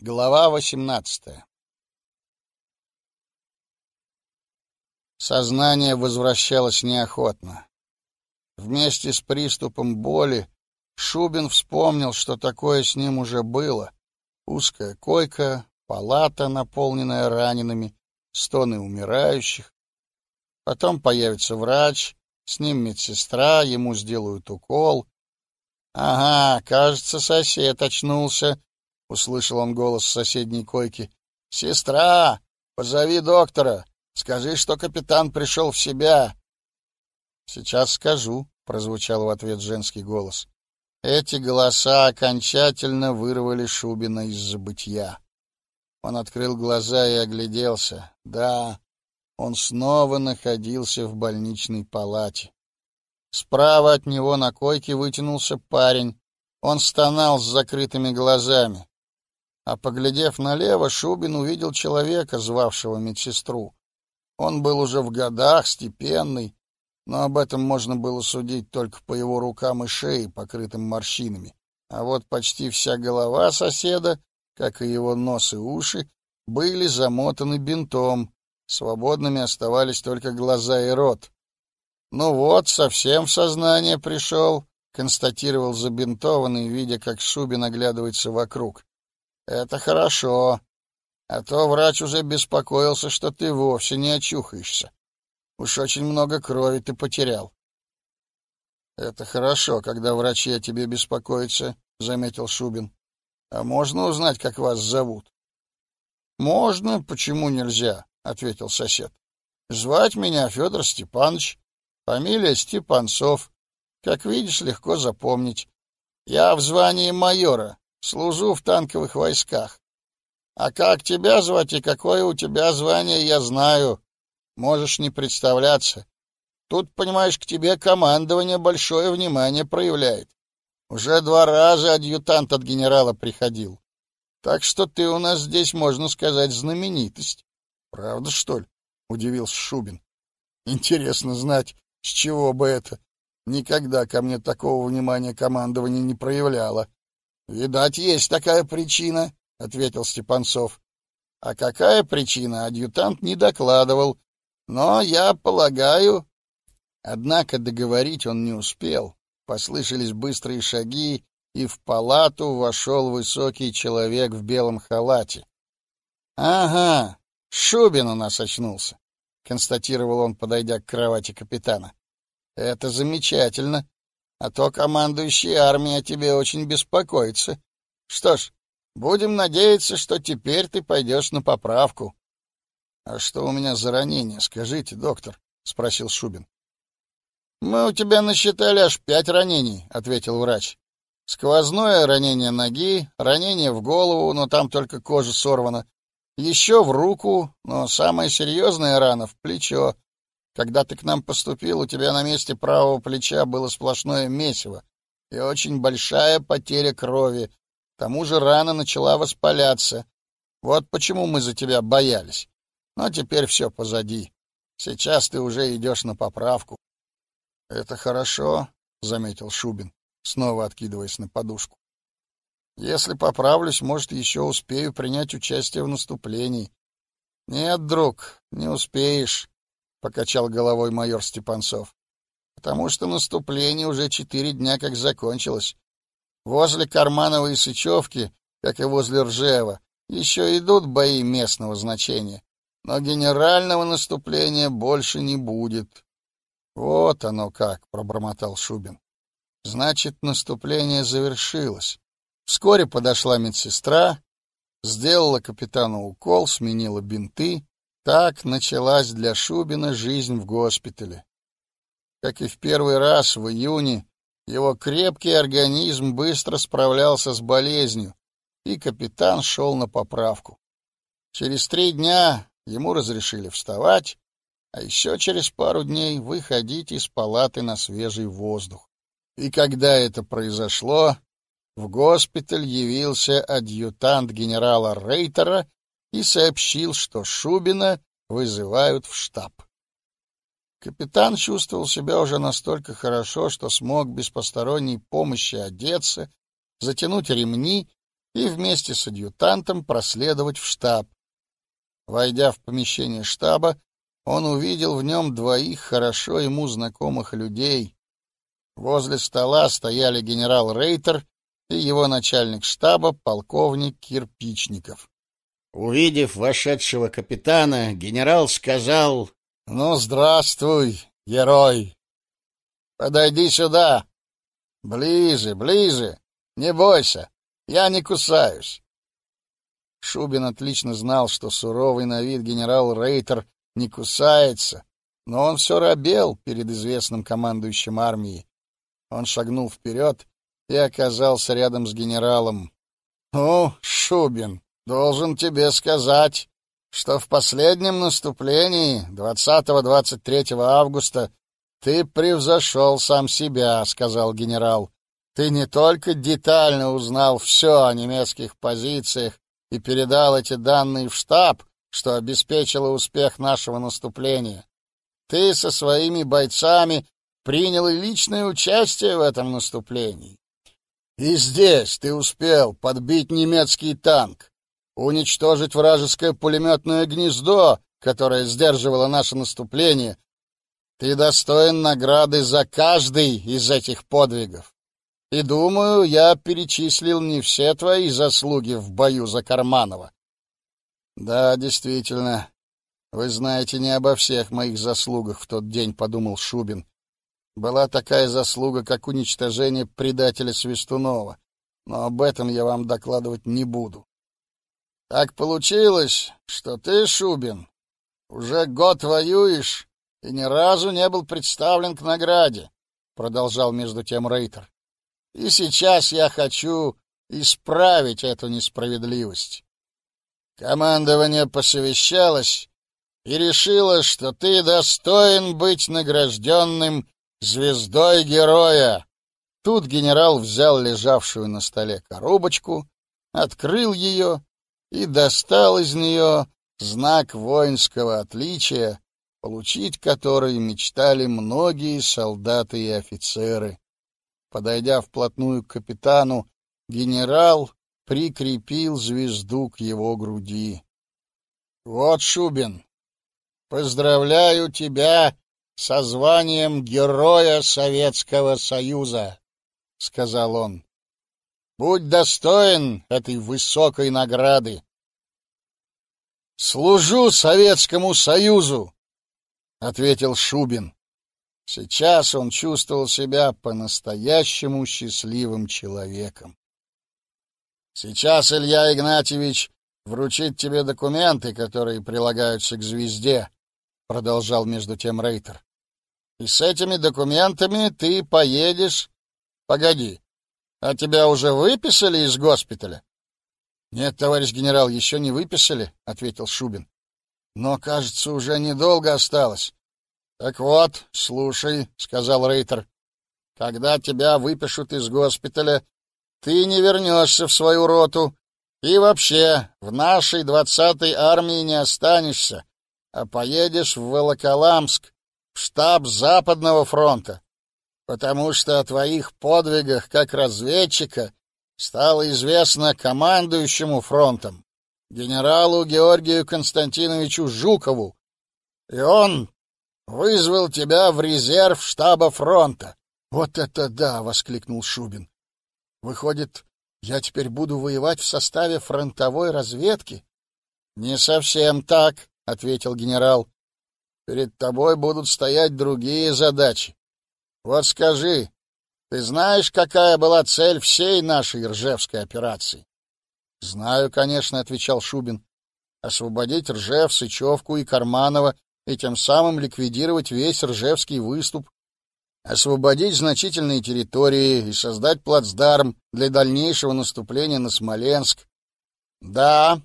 Глава 18. Сознание возвращалось неохотно. Вместе с приступом боли Шубин вспомнил, что такое с ним уже было. Узкая койка, палата, наполненная ранеными, стоны умирающих. Потом появится врач, с ним медсестра, ему сделают укол. Ага, кажется, сосед очнулся — услышал он голос с соседней койки. — Сестра, позови доктора. Скажи, что капитан пришел в себя. — Сейчас скажу, — прозвучал в ответ женский голос. Эти голоса окончательно вырвали Шубина из забытья. Он открыл глаза и огляделся. Да, он снова находился в больничной палате. Справа от него на койке вытянулся парень. Он стонал с закрытыми глазами а поглядев налево, Шубин увидел человека, звавшего медсестру. Он был уже в годах, степенный, но об этом можно было судить только по его рукам и шее, покрытым морщинами. А вот почти вся голова соседа, как и его нос и уши, были замотаны бинтом, свободными оставались только глаза и рот. Ну вот, совсем в сознание пришел, констатировал забинтованный, видя, как Шубин оглядывается вокруг. Это хорошо. А то врач уже беспокоился, что ты вовсе не очухаешься. Уж очень много крови ты потерял. Это хорошо, когда врачи о тебе беспокоятся, заметил Шубин. А можно узнать, как вас зовут? Можно, почему нельзя, ответил сосед. Звать меня Федор Степанович, фамилия Степанцов. Как видишь, легко запомнить. Я в звании майора, Служу в танковых войсках. А как тебя звать и какое у тебя звание, я знаю. Можешь не представляться. Тут, понимаешь, к тебе командование большое внимание проявляет. Уже два раза адъютант от генерала приходил. Так что ты у нас здесь, можно сказать, знаменитость. Правда, что ли? удивился Шубин. Интересно знать, с чего бы это. Никогда ко мне такого внимания командование не проявляло. Видать, есть такая причина, ответил Степанцов. А какая причина, адъютант не докладывал. Но я полагаю, однако договорить он не успел. Послышались быстрые шаги, и в палату вошел высокий человек в белом халате. Ага, Шубин у нас очнулся, констатировал он, подойдя к кровати капитана. Это замечательно а то командующий армией о тебе очень беспокоится. Что ж, будем надеяться, что теперь ты пойдешь на поправку. — А что у меня за ранение, скажите, доктор? — спросил Шубин. — Мы у тебя насчитали аж пять ранений, — ответил врач. — Сквозное ранение ноги, ранение в голову, но там только кожа сорвана, еще в руку, но самая серьезная рана в плечо. Когда ты к нам поступил, у тебя на месте правого плеча было сплошное месиво и очень большая потеря крови. К тому же рана начала воспаляться. Вот почему мы за тебя боялись. Но теперь все позади. Сейчас ты уже идешь на поправку. — Это хорошо, — заметил Шубин, снова откидываясь на подушку. — Если поправлюсь, может, еще успею принять участие в наступлении. — Нет, друг, не успеешь покачал головой майор Степанцов. Потому что наступление уже четыре дня как закончилось. Возле Карманова и Сычевки, как и возле Ржева, еще идут бои местного значения, но генерального наступления больше не будет. Вот оно как, пробормотал Шубин. Значит, наступление завершилось. Вскоре подошла медсестра, сделала капитану укол, сменила бинты так началась для Шубина жизнь в госпитале. Как и в первый раз в июне, его крепкий организм быстро справлялся с болезнью, и капитан шел на поправку. Через три дня ему разрешили вставать, а еще через пару дней выходить из палаты на свежий воздух. И когда это произошло, в госпиталь явился адъютант генерала Рейтера и сообщил, что Шубина вызывают в штаб. Капитан чувствовал себя уже настолько хорошо, что смог без посторонней помощи одеться, затянуть ремни и вместе с адъютантом проследовать в штаб. Войдя в помещение штаба, он увидел в нем двоих хорошо ему знакомых людей. Возле стола стояли генерал Рейтер и его начальник штаба полковник Кирпичников. Увидев вошедшего капитана, генерал сказал: "Ну, здравствуй, герой. Подойди сюда. Ближе, ближе. Не бойся. Я не кусаюсь". Шубин отлично знал, что суровый на вид генерал Рейтер не кусается, но он все робел перед известным командующим армией. Он шагнул вперед и оказался рядом с генералом. «Ну, Шубин, должен тебе сказать, что в последнем наступлении 20-23 августа ты превзошел сам себя», — сказал генерал. «Ты не только детально узнал все о немецких позициях и передал эти данные в штаб, что обеспечило успех нашего наступления. Ты со своими бойцами принял личное участие в этом наступлении. И здесь ты успел подбить немецкий танк, уничтожить вражеское пулеметное гнездо, которое сдерживало наше наступление. Ты достоин награды за каждый из этих подвигов. И думаю, я перечислил не все твои заслуги в бою за Карманова. Да, действительно. Вы знаете не обо всех моих заслугах в тот день, подумал Шубин. Была такая заслуга, как уничтожение предателя Свистунова, но об этом я вам докладывать не буду. Так получилось, что ты, Шубин, уже год воюешь и ни разу не был представлен к награде, продолжал между тем Рейтер. И сейчас я хочу исправить эту несправедливость. Командование посовещалось и решило, что ты достоин быть награжденным звездой героя. Тут генерал взял лежавшую на столе коробочку, открыл ее и достал из нее знак воинского отличия, получить который мечтали многие солдаты и офицеры. Подойдя вплотную к капитану, генерал прикрепил звезду к его груди. Вот, Шубин, поздравляю тебя со званием Героя Советского Союза, — сказал он. — Будь достоин этой высокой награды. — Служу Советскому Союзу, — ответил Шубин. Сейчас он чувствовал себя по-настоящему счастливым человеком. — Сейчас Илья Игнатьевич вручит тебе документы, которые прилагаются к звезде, — продолжал между тем Рейтер. И с этими документами ты поедешь... Погоди, а тебя уже выписали из госпиталя? Нет, товарищ генерал, еще не выписали, ответил Шубин. Но, кажется, уже недолго осталось. Так вот, слушай, сказал Рейтер. Когда тебя выпишут из госпиталя, ты не вернешься в свою роту и вообще в нашей двадцатой армии не останешься, а поедешь в Волоколамск штаб Западного фронта, потому что о твоих подвигах как разведчика стало известно командующему фронтом, генералу Георгию Константиновичу Жукову, и он вызвал тебя в резерв штаба фронта. Вот это да, воскликнул Шубин. Выходит, я теперь буду воевать в составе фронтовой разведки? Не совсем так, ответил генерал. Перед тобой будут стоять другие задачи. Вот скажи, ты знаешь, какая была цель всей нашей Ржевской операции? Знаю, конечно, отвечал Шубин. Освободить Ржев, Сычевку и Карманова и тем самым ликвидировать весь Ржевский выступ, освободить значительные территории и создать плацдарм для дальнейшего наступления на Смоленск. Да,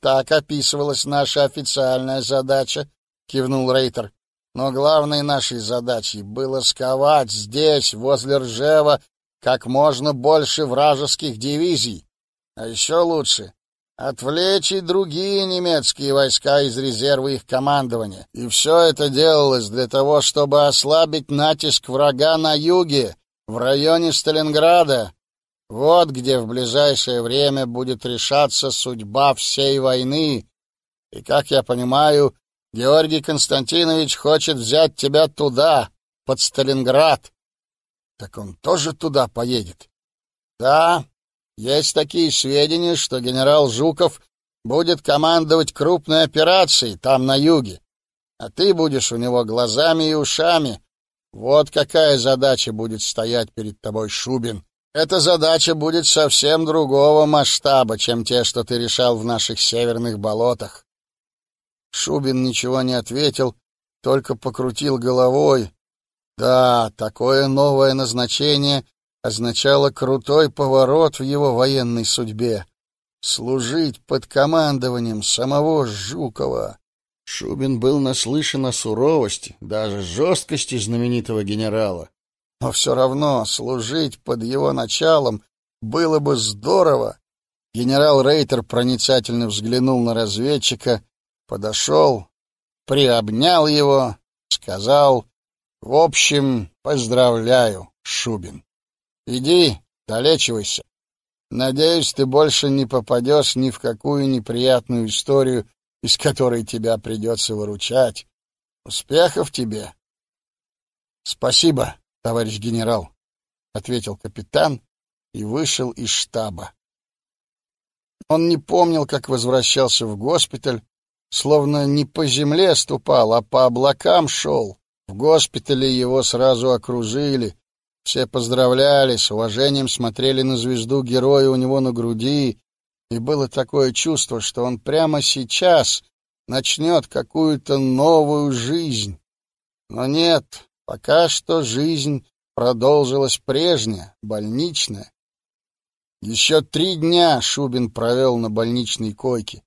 так описывалась наша официальная задача, кивнул Рейтер. Но главной нашей задачей было сковать здесь, возле Ржева, как можно больше вражеских дивизий. А еще лучше отвлечь и другие немецкие войска из резерва их командования. И все это делалось для того, чтобы ослабить натиск врага на юге, в районе Сталинграда. Вот где в ближайшее время будет решаться судьба всей войны. И, как я понимаю, Георгий Константинович хочет взять тебя туда, под Сталинград. Так он тоже туда поедет? Да, есть такие сведения, что генерал Жуков будет командовать крупной операцией там на юге, а ты будешь у него глазами и ушами. Вот какая задача будет стоять перед тобой, Шубин. Эта задача будет совсем другого масштаба, чем те, что ты решал в наших северных болотах. Шубин ничего не ответил, только покрутил головой. Да, такое новое назначение означало крутой поворот в его военной судьбе. Служить под командованием самого Жукова. Шубин был наслышан о суровости, даже жесткости знаменитого генерала. Но все равно служить под его началом было бы здорово. Генерал Рейтер проницательно взглянул на разведчика, подошел, приобнял его, сказал: "В общем, поздравляю, Шубин. Иди, долечивайся. Надеюсь, ты больше не попадешь ни в какую неприятную историю, из которой тебя придется выручать. Успехов тебе. Спасибо товарищ генерал, ответил капитан и вышел из штаба. Он не помнил, как возвращался в госпиталь, словно не по земле ступал, а по облакам шел. В госпитале его сразу окружили, все поздравляли, с уважением смотрели на звезду героя у него на груди, и было такое чувство, что он прямо сейчас начнет какую-то новую жизнь. Но нет, Пока что жизнь продолжилась прежняя, больничная. Еще три дня Шубин провел на больничной койке.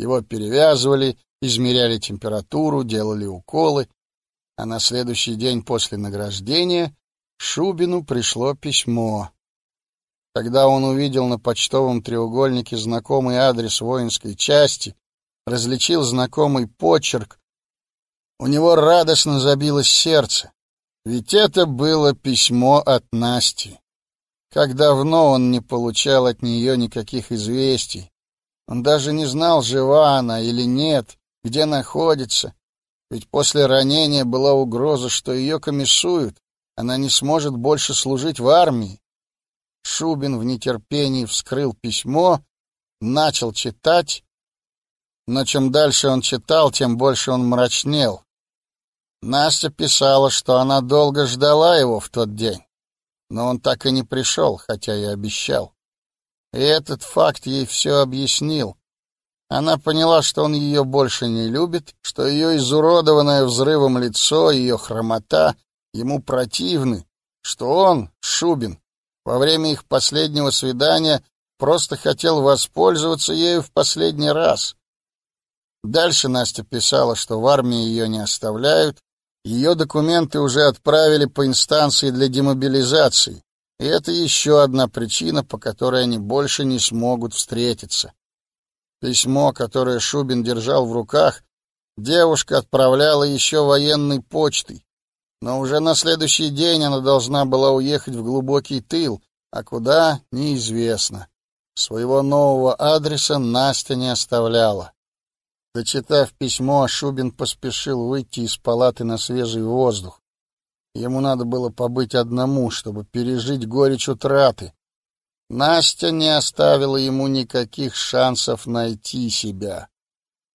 Его перевязывали, измеряли температуру, делали уколы, а на следующий день после награждения Шубину пришло письмо. Когда он увидел на почтовом треугольнике знакомый адрес воинской части, различил знакомый почерк, у него радостно забилось сердце. Ведь это было письмо от Насти. Как давно он не получал от нее никаких известий. Он даже не знал, жива она или нет, где находится. Ведь после ранения была угроза, что ее комиссуют, она не сможет больше служить в армии. Шубин в нетерпении вскрыл письмо, начал читать, но чем дальше он читал, тем больше он мрачнел. Настя писала, что она долго ждала его в тот день, но он так и не пришел, хотя и обещал. И этот факт ей все объяснил. Она поняла, что он ее больше не любит, что ее изуродованное взрывом лицо, ее хромота ему противны, что он, Шубин, во время их последнего свидания просто хотел воспользоваться ею в последний раз. Дальше Настя писала, что в армии ее не оставляют, ее документы уже отправили по инстанции для демобилизации, и это еще одна причина, по которой они больше не смогут встретиться. Письмо, которое Шубин держал в руках, девушка отправляла еще военной почтой, но уже на следующий день она должна была уехать в глубокий тыл, а куда — неизвестно. Своего нового адреса Настя не оставляла. Дочитав письмо, Шубин поспешил выйти из палаты на свежий воздух. Ему надо было побыть одному, чтобы пережить горечь утраты. Настя не оставила ему никаких шансов найти себя.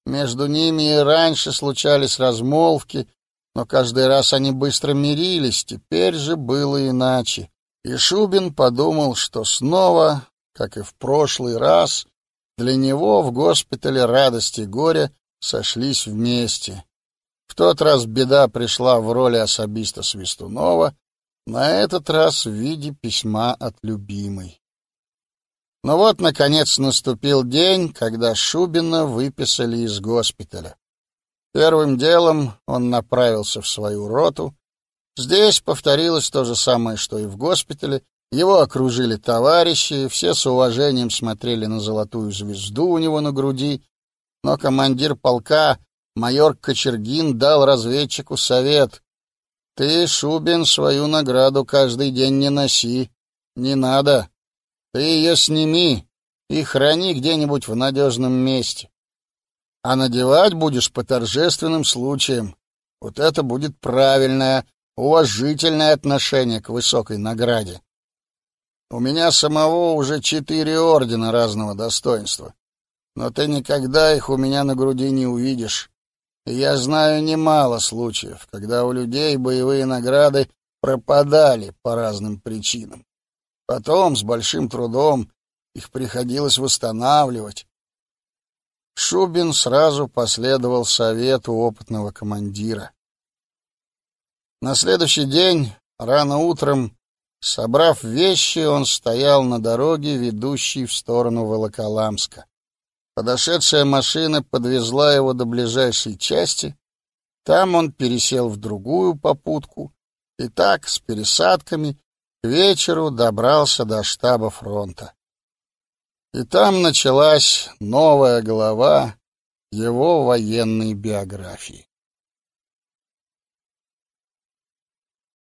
Между ними и раньше случались размолвки, но каждый раз они быстро мирились, теперь же было иначе. И Шубин подумал, что снова, как и в прошлый раз, для него в госпитале радости и горя сошлись вместе. В тот раз беда пришла в роли особиста Свистунова, на этот раз в виде письма от любимой. Но вот, наконец, наступил день, когда Шубина выписали из госпиталя. Первым делом он направился в свою роту. Здесь повторилось то же самое, что и в госпитале, его окружили товарищи, все с уважением смотрели на золотую звезду у него на груди, но командир полка, майор Кочергин, дал разведчику совет. «Ты, Шубин, свою награду каждый день не носи. Не надо. Ты ее сними и храни где-нибудь в надежном месте. А надевать будешь по торжественным случаям. Вот это будет правильное, уважительное отношение к высокой награде. У меня самого уже четыре ордена разного достоинства, но ты никогда их у меня на груди не увидишь. Я знаю немало случаев, когда у людей боевые награды пропадали по разным причинам. Потом с большим трудом их приходилось восстанавливать. Шубин сразу последовал совету опытного командира. На следующий день, рано утром, собрав вещи, он стоял на дороге, ведущей в сторону Волоколамска. Подошедшая машина подвезла его до ближайшей части. Там он пересел в другую попутку и так, с пересадками, к вечеру добрался до штаба фронта. И там началась новая глава его военной биографии.